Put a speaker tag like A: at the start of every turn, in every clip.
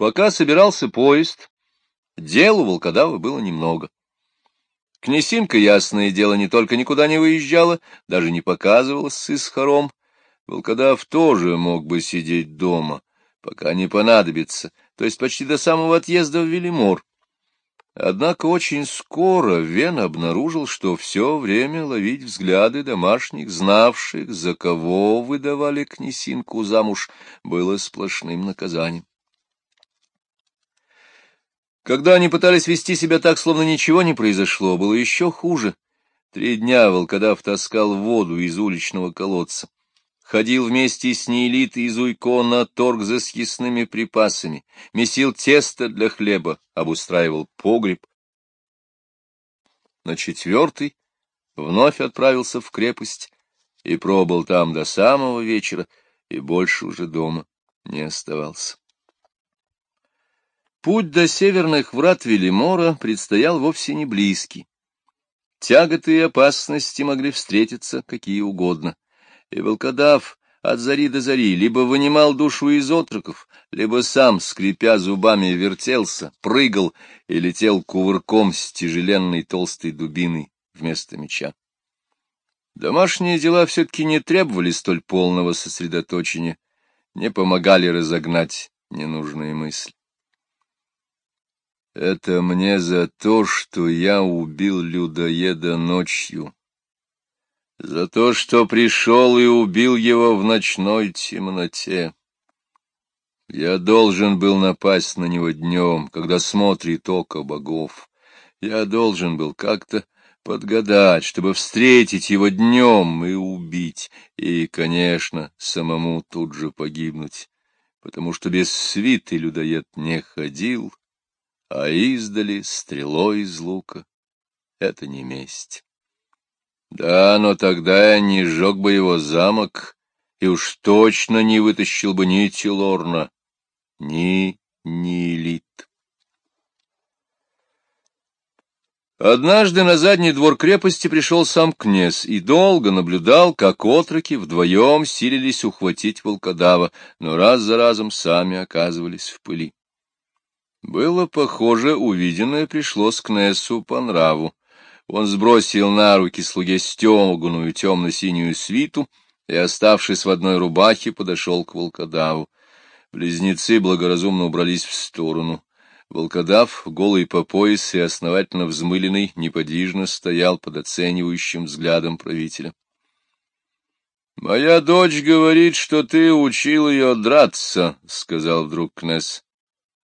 A: Пока собирался поезд, дел у волкодава было немного. Князинка, ясное дело, не только никуда не выезжала, даже не показывалась с исхором. Волкодав тоже мог бы сидеть дома, пока не понадобится, то есть почти до самого отъезда в Велимор. Однако очень скоро Вен обнаружил, что все время ловить взгляды домашних, знавших, за кого выдавали князинку замуж, было сплошным наказанием. Когда они пытались вести себя так, словно ничего не произошло, было еще хуже. Три дня волкодав таскал воду из уличного колодца ходил вместе с Нейлитой из Уйко на торг за съестными припасами, месил тесто для хлеба, обустраивал погреб. На четвертый вновь отправился в крепость и пробыл там до самого вечера, и больше уже дома не оставался. Путь до северных врат Велимора предстоял вовсе не близкий. Тяготы и опасности могли встретиться какие угодно и волкодав от зари до зари либо вынимал душу из отроков, либо сам, скрипя зубами, вертелся, прыгал и летел кувырком с тяжеленной толстой дубиной вместо меча. Домашние дела все-таки не требовали столь полного сосредоточения, не помогали разогнать ненужные мысли. Это мне за то, что я убил людоеда ночью, за то, что пришел и убил его в ночной темноте. Я должен был напасть на него днем, когда смотрит око богов. Я должен был как-то подгадать, чтобы встретить его днем и убить, и, конечно, самому тут же погибнуть, потому что без свиты людоед не ходил, а издали стрелой из лука — это не месть. Да, но тогда я не сжег бы его замок и уж точно не вытащил бы ни Тилорна, ни Нилит. Однажды на задний двор крепости пришел сам князь и долго наблюдал, как отроки вдвоем силились ухватить волкодава, но раз за разом сами оказывались в пыли. Было похоже, увиденное пришло с кнессу по нраву. Он сбросил на руки слуге стеганую темно-синюю свиту и, оставшись в одной рубахе, подошел к волкодаву. Близнецы благоразумно убрались в сторону. Волкодав, голый по пояс и основательно взмыленный, неподвижно стоял под оценивающим взглядом правителя. — Моя дочь говорит, что ты учил ее драться, — сказал вдруг Кнесс.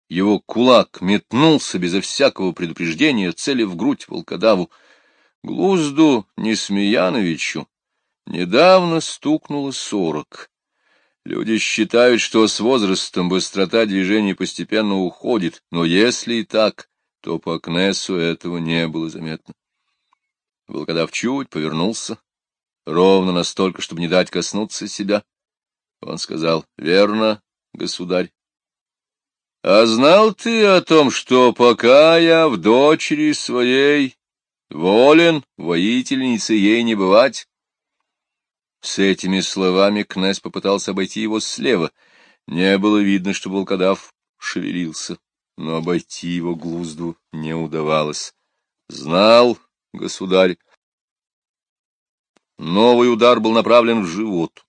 A: Его кулак метнулся безо всякого предупреждения, цели в грудь волкодаву. Глузду Несмеяновичу недавно стукнуло сорок. Люди считают, что с возрастом быстрота движений постепенно уходит, но если и так, то по Кнессу этого не было заметно. Волкодав чуть повернулся, ровно настолько, чтобы не дать коснуться себя. Он сказал, — Верно, государь. — А знал ты о том, что пока я в дочери своей Волен, воительницы ей не бывать. С этими словами князь попытался обойти его слева. Не было видно, что волкодав шевелился, но обойти его глузду не удавалось. Знал, государь. Новый удар был направлен в живот.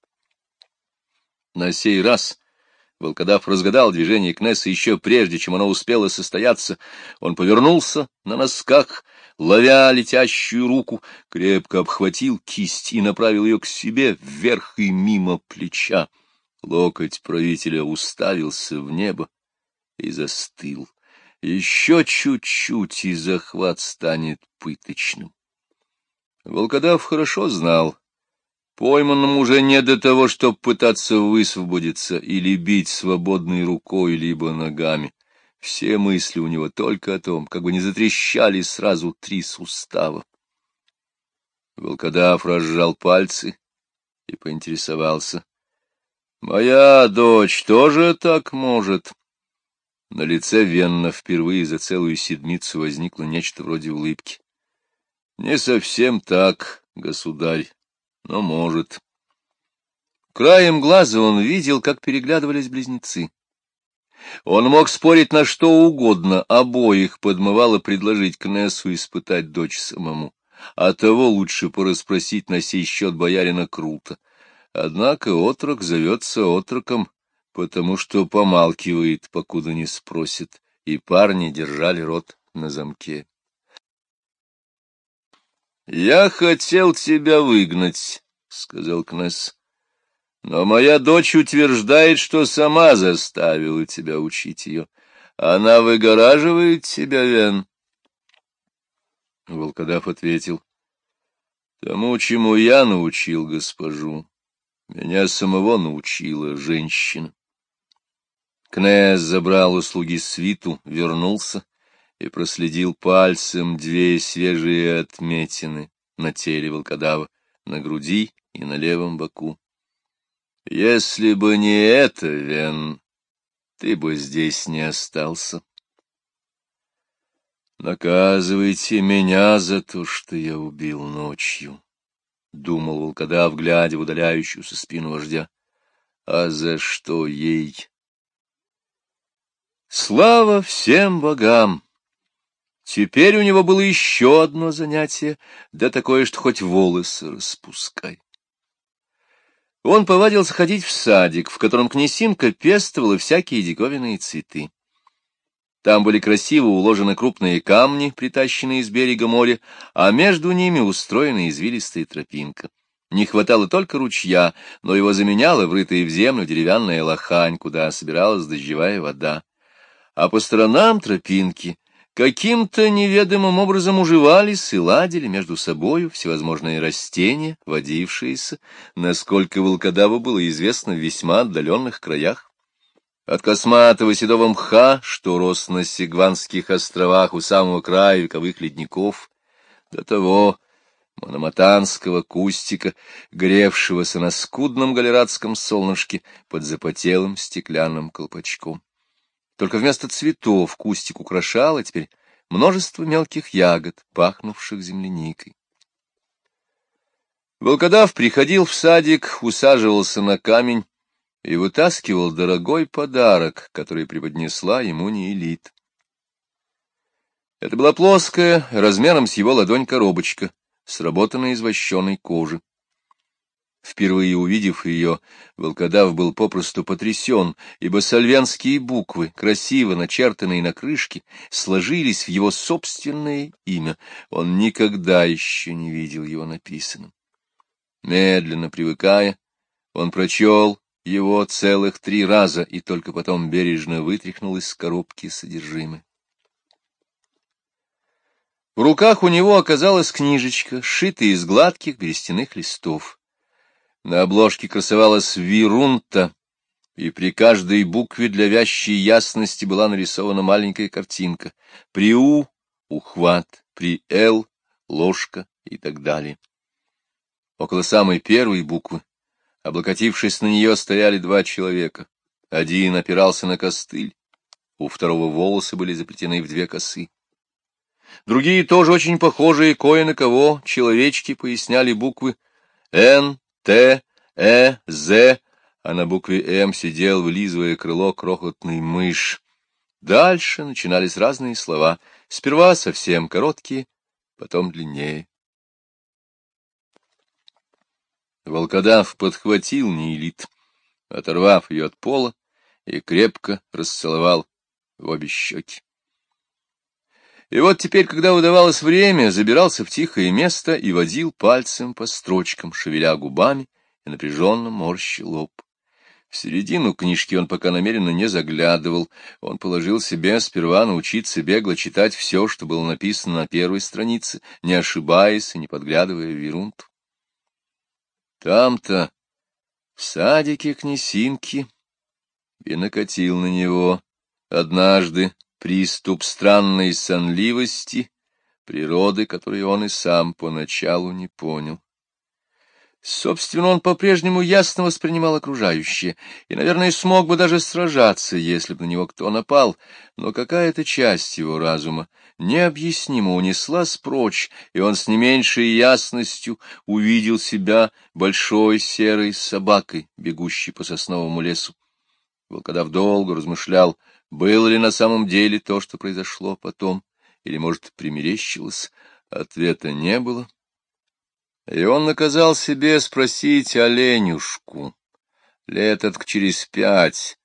A: На сей раз волкодав разгадал движение Кнесса еще прежде, чем оно успело состояться. Он повернулся на носках, ловя летящую руку, крепко обхватил кисть и направил ее к себе вверх и мимо плеча. Локоть правителя уставился в небо и застыл. Еще чуть-чуть, и захват станет пыточным. Волкодав хорошо знал. Пойманному уже не до того, чтобы пытаться высвободиться или бить свободной рукой либо ногами. Все мысли у него только о том, как бы не затрещали сразу три сустава. Волкодав разжал пальцы и поинтересовался. — Моя дочь тоже так может? На лице Венна впервые за целую седмицу возникло нечто вроде улыбки. — Не совсем так, государь, но может. Краем глаза он видел, как переглядывались близнецы. Он мог спорить на что угодно, обоих подмывало предложить Кнессу испытать дочь самому, а того лучше порасспросить на сей счет боярина Крута. Однако отрок зовется отроком, потому что помалкивает, покуда не спросит, и парни держали рот на замке. — Я хотел тебя выгнать, — сказал Кнесс. Но моя дочь утверждает, что сама заставила тебя учить ее. Она выгораживает тебя, Вен. Волкодав ответил. Тому, чему я научил госпожу, меня самого научила женщина. Князь забрал у слуги свиту, вернулся и проследил пальцем две свежие отметины на теле волкодава, на груди и на левом боку. Если бы не это, Вен, ты бы здесь не остался. Наказывайте меня за то, что я убил ночью, — думал волкодав, глядя в удаляющуюся спину вождя. А за что ей? Слава всем богам! Теперь у него было еще одно занятие, да такое, что хоть волосы распускай. Он повадился ходить в садик, в котором князинка пестовала всякие диковинные цветы. Там были красиво уложены крупные камни, притащенные из берега моря, а между ними устроена извилистая тропинка. Не хватало только ручья, но его заменяла врытая в землю деревянная лохань, куда собиралась дождевая вода. А по сторонам тропинки каким-то неведомым образом уживались и ладили между собою всевозможные растения, водившиеся, насколько волкодаву было известно, в весьма отдаленных краях. От косматого седого мха, что рос на Сигванских островах у самого края вековых ледников, до того мономатанского кустика, гревшегося на скудном галератском солнышке под запотелым стеклянным колпачком. Только вместо цветов кустик украшало теперь множество мелких ягод, пахнувших земляникой. Волкодав приходил в садик, усаживался на камень и вытаскивал дорогой подарок, который преподнесла ему Неэлит. Это была плоская, размером с его ладонь коробочка, сработанная из вощеной кожи. Впервые увидев ее, волкодав был попросту потрясен, ибо сальвянские буквы, красиво начертанные на крышке, сложились в его собственное имя. Он никогда еще не видел его написанным. Медленно привыкая, он прочел его целых три раза и только потом бережно вытряхнул из коробки содержимое. В руках у него оказалась книжечка, сшитая из гладких берестяных листов. На обложке красовалась вирунта, и при каждой букве для вящей ясности была нарисована маленькая картинка. При «У» — ухват, при «Л» — ложка и так далее. Около самой первой буквы, облокотившись на нее, стояли два человека. Один опирался на костыль, у второго волосы были заплетены в две косы. Другие, тоже очень похожие кое на кого, человечки поясняли буквы «Н», Т, Э, З, а на букве М сидел, вылизывая крыло, крохотный мышь. Дальше начинались разные слова, сперва совсем короткие, потом длиннее. Волкодав подхватил Нейлит, оторвав ее от пола, и крепко расцеловал в обе щеки. И вот теперь, когда удавалось время, забирался в тихое место и водил пальцем по строчкам, шевеля губами и напряженно морщил лоб. В середину книжки он пока намеренно не заглядывал. Он положил себе сперва научиться бегло читать все, что было написано на первой странице, не ошибаясь и не подглядывая в Верунту. Там-то, в садике князинки, и накатил на него однажды приступ странной сонливости, природы, которой он и сам поначалу не понял. Собственно, он по-прежнему ясно воспринимал окружающее, и, наверное, смог бы даже сражаться, если бы на него кто напал, но какая-то часть его разума необъяснимо унеслась прочь, и он с не меньшей ясностью увидел себя большой серой собакой, бегущей по сосновому лесу. Волкодав долго размышлял, было ли на самом деле то, что произошло потом, или, может, примерещилось. Ответа не было. И он наказал себе спросить оленюшку леток через пять,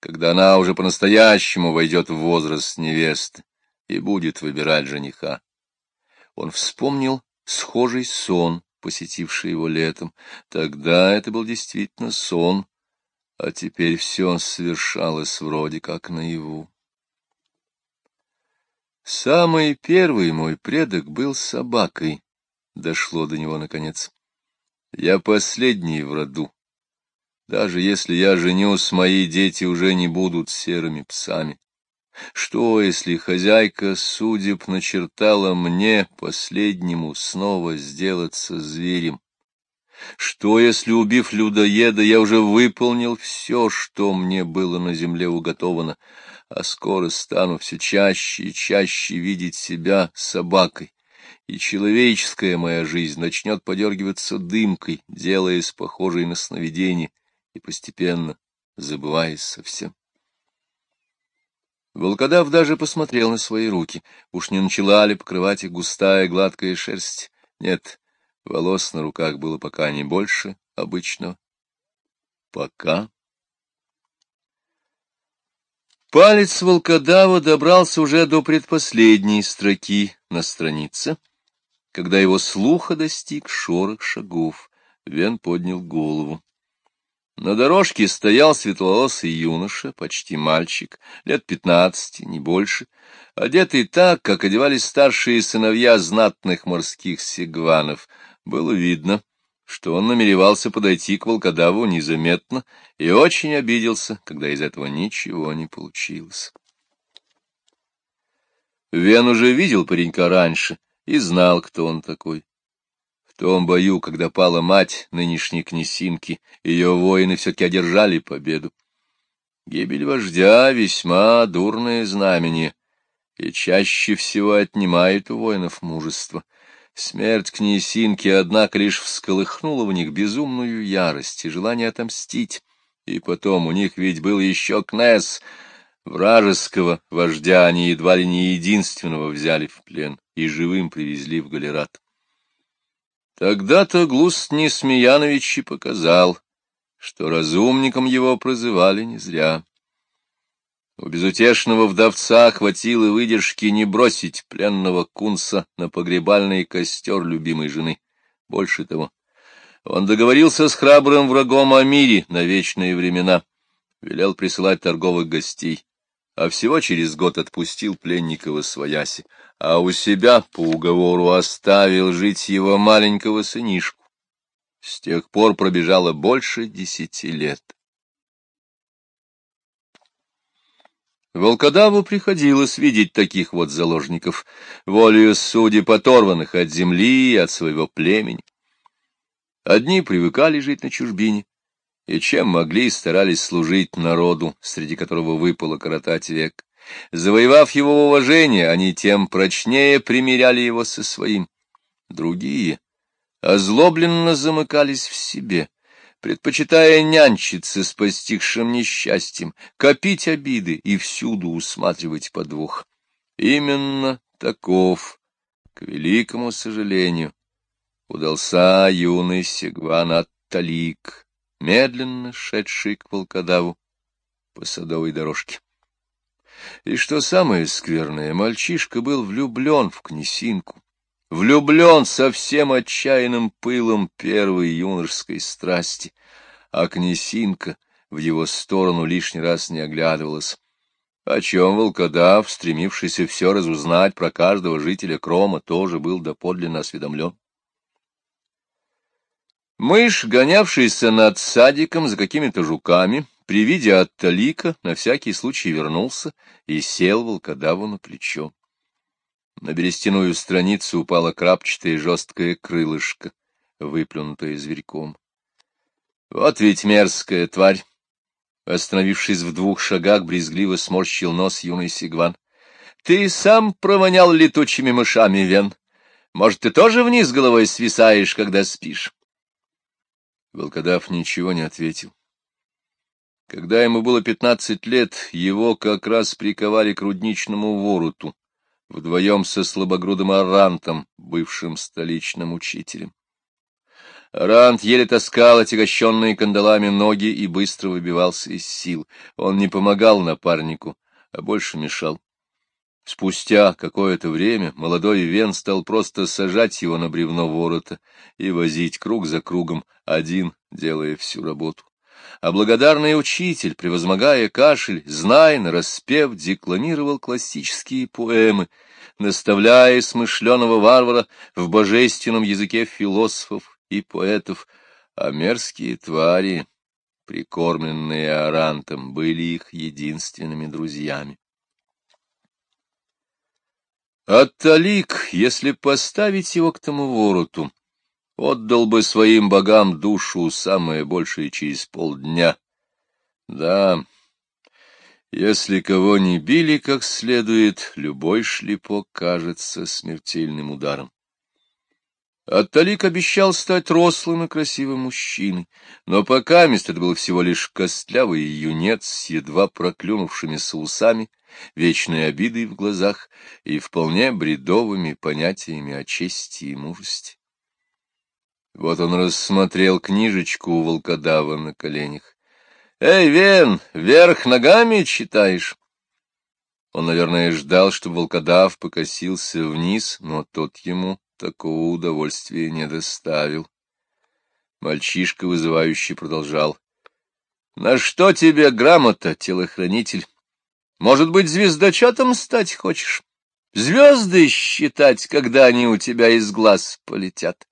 A: когда она уже по-настоящему войдет в возраст невесты и будет выбирать жениха. Он вспомнил схожий сон, посетивший его летом. Тогда это был действительно сон, а теперь все совершалось вроде как наяву. Самый первый мой предок был собакой, дошло до него наконец. Я последний в роду. Даже если я женюсь, мои дети уже не будут серыми псами. Что, если хозяйка судеб начертала мне, последнему, снова сделаться зверем? Что, если, убив людоеда, я уже выполнил все, что мне было на земле уготовано, а скоро стану все чаще и чаще видеть себя собакой, и человеческая моя жизнь начнет подергиваться дымкой, делаясь похожей на сновидение и постепенно забываясь совсем. Волкодав даже посмотрел на свои руки. Уж не начала ли покрывать их густая гладкая шерсть? Нет, волос на руках было пока не больше обычного. Пока. Палец волкодава добрался уже до предпоследней строки на странице, когда его слуха достиг шорох шагов. Вен поднял голову. На дорожке стоял светловолосый юноша, почти мальчик, лет пятнадцати, не больше, одетый так, как одевались старшие сыновья знатных морских сигванов. Было видно, что он намеревался подойти к волкодаву незаметно и очень обиделся, когда из этого ничего не получилось. Вен уже видел паренька раньше и знал, кто он такой том бою, когда пала мать нынешней князинки, ее воины все-таки одержали победу. Гибель вождя — весьма дурное знамение, и чаще всего отнимает у воинов мужество. Смерть князинки, однако, лишь всколыхнула в них безумную ярость и желание отомстить. И потом у них ведь был еще Кнесс, вражеского вождя они едва ли не единственного взяли в плен и живым привезли в Галерат. Тогда-то Глуст Несмеянович и показал, что разумником его прозывали не зря. У безутешного вдовца хватило выдержки не бросить пленного кунса на погребальный костер любимой жены. Больше того, он договорился с храбрым врагом о мире на вечные времена, велел присылать торговых гостей, а всего через год отпустил пленника во свояси, а у себя по уговору оставил жить его маленького сынишку. С тех пор пробежало больше десяти лет. Волкодаву приходилось видеть таких вот заложников, волею судеб оторванных от земли и от своего племени. Одни привыкали жить на чужбине, и чем могли старались служить народу, среди которого выпало коротать век. Завоевав его уважение, они тем прочнее примиряли его со своим. Другие озлобленно замыкались в себе, предпочитая нянчиться с постигшим несчастьем, копить обиды и всюду усматривать подвох. Именно таков, к великому сожалению, удался юный Сегван Атталик, медленно шедший к волкодаву по садовой дорожке. И что самое скверное, мальчишка был влюблен в князинку, влюблен со всем отчаянным пылом первой юношеской страсти, а князинка в его сторону лишний раз не оглядывалась, о чем волкодав, стремившийся все разузнать про каждого жителя Крома, тоже был доподлинно осведомлен. Мышь, гонявшийся над садиком за какими-то жуками, при виде Атталика на всякий случай вернулся и сел волкодаву на плечо. На берестяную страницу упала крапчатое жесткое крылышко, выплюнутое зверьком. Вот ведь мерзкая тварь! Остановившись в двух шагах, брезгливо сморщил нос юный Сигван. — Ты сам провонял летучими мышами, Вен. Может, ты тоже вниз головой свисаешь, когда спишь? Волкодав ничего не ответил. Когда ему было пятнадцать лет, его как раз приковали к рудничному вороту, вдвоем со слабогрудым Арантом, бывшим столичным учителем. Арант еле таскал отягощенные кандалами ноги и быстро выбивался из сил. Он не помогал напарнику, а больше мешал. Спустя какое-то время молодой Вен стал просто сажать его на бревно ворота и возить круг за кругом, один делая всю работу. А благодарный учитель, превозмогая кашель, зная нараспев, декламировал классические поэмы, наставляя смышленого варвара в божественном языке философов и поэтов, а мерзкие твари, прикормленные арантом, были их единственными друзьями. А Талик, если поставить его к тому вороту, отдал бы своим богам душу самое большее через полдня. Да, если кого не били как следует, любой шлепок кажется смертельным ударом. Атталик обещал стать рослым и красивым мужчиной, но пока это был всего лишь костлявый юнец с едва проклюнувшимися усами, вечной обидой в глазах и вполне бредовыми понятиями о чести и мужестве. Вот он рассмотрел книжечку у волкодава на коленях. — Эй, Вен, вверх ногами читаешь? Он, наверное, ждал, чтобы волкодав покосился вниз, но тот ему такого удовольствия не доставил. Мальчишка вызывающий продолжал. — На что тебе грамота, телохранитель? Может быть, звездочетом стать хочешь? Звезды считать, когда они у тебя из глаз полетят.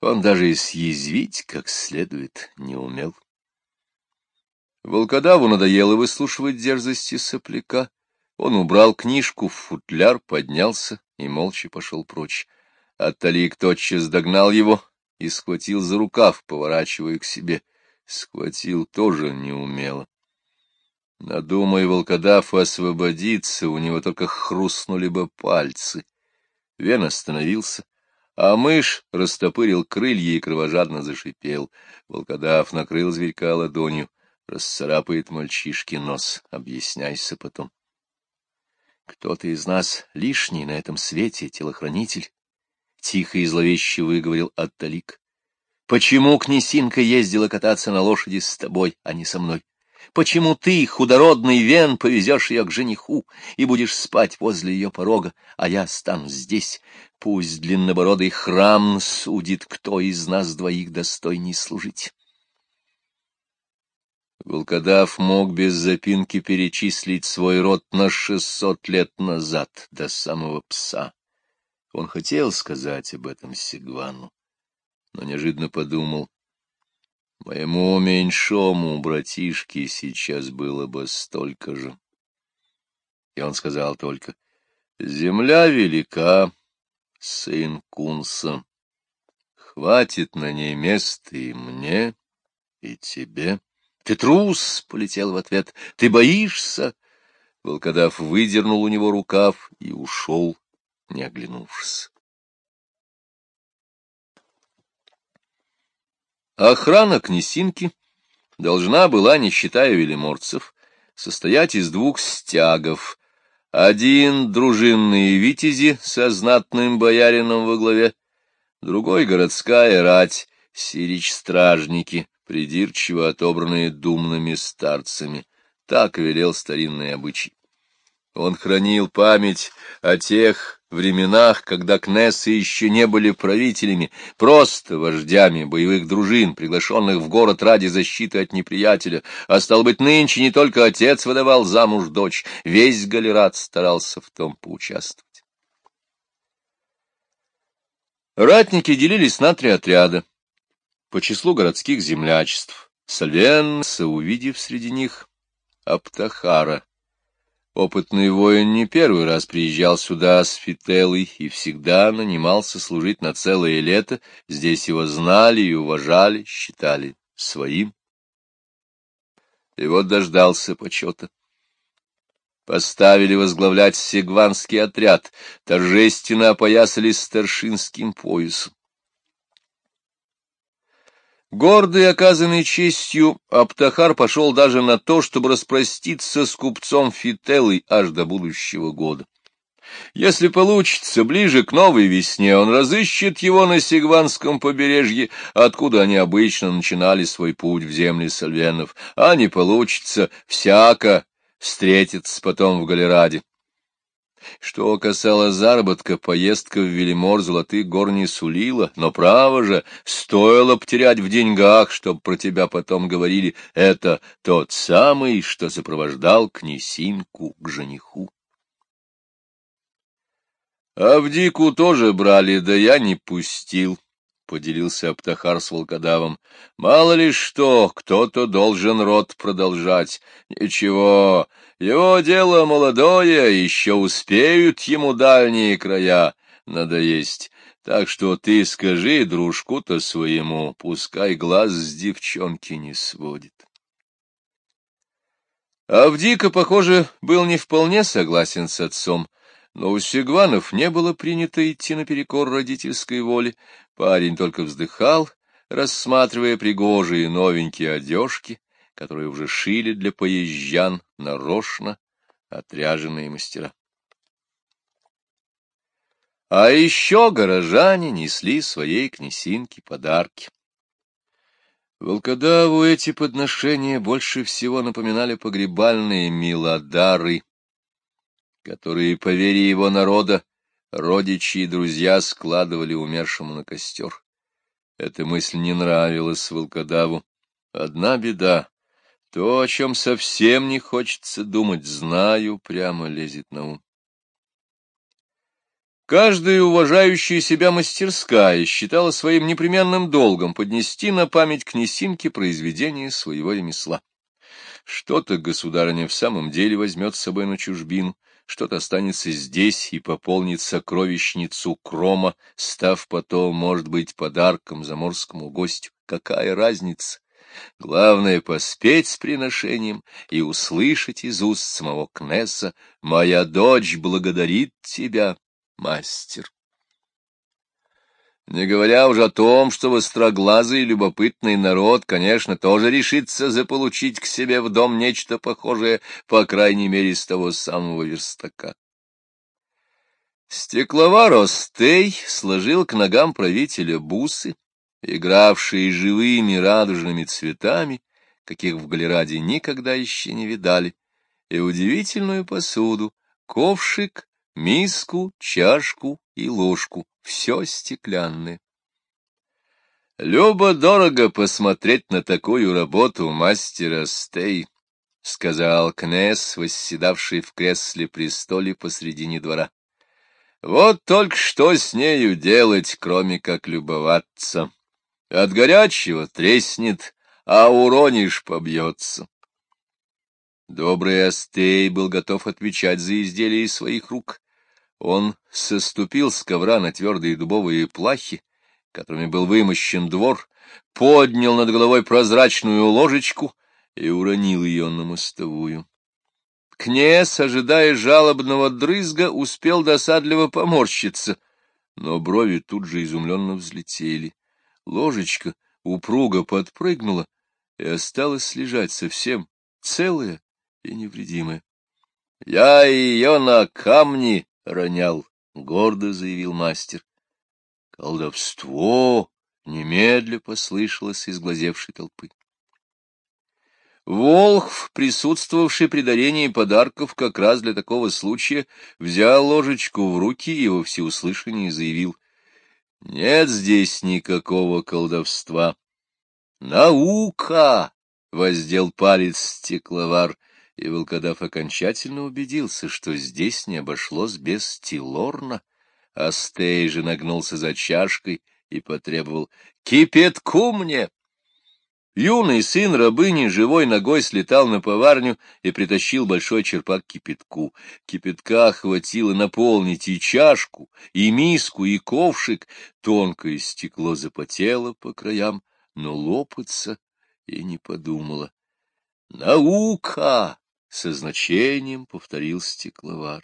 A: Он даже и съязвить как следует не умел. Волкодаву надоело выслушивать дерзости сопляка. Он убрал книжку в футляр, поднялся и молча пошел прочь. А Талик тотчас догнал его и схватил за рукав, поворачивая к себе. Схватил тоже неумело. Надумай волкодав освободиться, у него только хрустнули бы пальцы. Вен остановился, а мышь растопырил крылья и кровожадно зашипел. Волкодав накрыл зверька ладонью, расцарапает мальчишке нос, объясняйся потом. Кто-то из нас лишний на этом свете, телохранитель, — тихо и зловеще выговорил Атталик. Почему князинка ездила кататься на лошади с тобой, а не со мной? Почему ты, худородный вен, повезешь ее к жениху и будешь спать возле ее порога, а я стану здесь? Пусть длиннобородый храм судит, кто из нас двоих достойней служить. Волкодав мог без запинки перечислить свой род на шестьсот лет назад, до самого пса. Он хотел сказать об этом Сигвану, но неожиданно подумал, моему меньшому братишке сейчас было бы столько же. И он сказал только, земля велика, сын Кунса, хватит на ней места и мне, и тебе. Ты трус, — полетел в ответ, — ты боишься. Волкодав выдернул у него рукав и ушел, не оглянувшись. Охрана князинки должна была, не считая велиморцев, состоять из двух стягов. Один — дружинные витязи со знатным боярином во главе, другой — городская рать, сирич-стражники, придирчиво отобранные думными старцами. Так велел старинный обычай. Он хранил память о тех временах, когда кнессы еще не были правителями, просто вождями боевых дружин, приглашенных в город ради защиты от неприятеля, а стал быть, нынче не только отец выдавал замуж дочь, весь галерат старался в том поучаствовать. Ратники делились на три отряда по числу городских землячеств. Сальвенса, увидев среди них Аптахара. Опытный воин не первый раз приезжал сюда с Фителой и всегда нанимался служить на целое лето. Здесь его знали и уважали, считали своим. И вот дождался почета. Поставили возглавлять сегванский отряд, торжественно опоясали старшинским поясом. Гордый, оказанный честью, Аптахар пошел даже на то, чтобы распроститься с купцом Фителой аж до будущего года. Если получится, ближе к новой весне он разыщет его на Сигванском побережье, откуда они обычно начинали свой путь в земли сальвенов, а не получится, всяко встретится потом в Галераде. Что касалось заработка, поездка в Велимор золотых гор не сулила, но, право же, стоило потерять в деньгах, чтоб про тебя потом говорили, это тот самый, что сопровождал князинку к жениху. Авдику тоже брали, да я не пустил, — поделился Аптахар с волкодавом. Мало ли что, кто-то должен род продолжать. Ничего, его дело молодое, еще успеют ему дальние края надоесть. Так что ты скажи дружку-то своему, пускай глаз с девчонки не сводит. Авдика, похоже, был не вполне согласен с отцом, — но у Сигванов не было принято идти наперекор родительской воле. Парень только вздыхал, рассматривая пригожие новенькие одежки, которые уже шили для поезжан нарочно отряженные мастера. А еще горожане несли своей князинке подарки. Волкодаву эти подношения больше всего напоминали погребальные милодары, которые, по вере его народа, родичи и друзья складывали умершему на костер. Эта мысль не нравилась волкодаву. Одна беда. То, о чем совсем не хочется думать, знаю, прямо лезет на ум. Каждая уважающая себя мастерская считала своим непременным долгом поднести на память князинке произведение своего ремесла. Что-то государыня в самом деле возьмет с собой на чужбину, что-то останется здесь и пополнит сокровищницу Крома, став потом, может быть, подарком заморскому гостю. Какая разница? Главное — поспеть с приношением и услышать из уст самого Кнесса «Моя дочь благодарит тебя, мастер». Не говоря уже о том, что востроглазый любопытный народ, конечно, тоже решится заполучить к себе в дом нечто похожее, по крайней мере, с того самого верстака. Стекловар Остей сложил к ногам правителя бусы, игравшие живыми радужными цветами, каких в Галераде никогда еще не видали, и удивительную посуду, ковшик, миску, чашку и ложку, все стеклянное. «Любо-дорого посмотреть на такую работу мастера Стей», — сказал Кнесс, восседавший в кресле престоле посредине двора. «Вот только что с нею делать, кроме как любоваться. От горячего треснет, а уронишь побьется». Добрый Астей был готов отвечать за изделия своих рук, он соступил с ковра на твердые дубовые плахи, которыми был вымощен двор, поднял над головой прозрачную ложечку и уронил ее на мостовую. Князь, ожидая жалобного дрызга, успел досадливо поморщиться, но брови тут же изумленно взлетели. Ложечка упруго подпрыгнула и осталась лежать совсем целая и невредимая. — Я ее на камни ронял, — гордо заявил мастер. Колдовство немедля послышалось из глазевшей толпы. Волхв, присутствовавший при дарении подарков как раз для такого случая, взял ложечку в руки и во всеуслышание заявил. — Нет здесь никакого колдовства. — Наука! — воздел палец стекловар — и волкодав окончательно убедился, что здесь не обошлось без Тилорна. Астей же нагнулся за чашкой и потребовал «Кипятку мне!» Юный сын рабыни живой ногой слетал на поварню и притащил большой черпак кипятку. Кипятка хватило наполнить и чашку, и миску, и ковшик. Тонкое стекло запотело по краям, но лопаться и не подумала. «Наука!» Со значением повторил стекловар.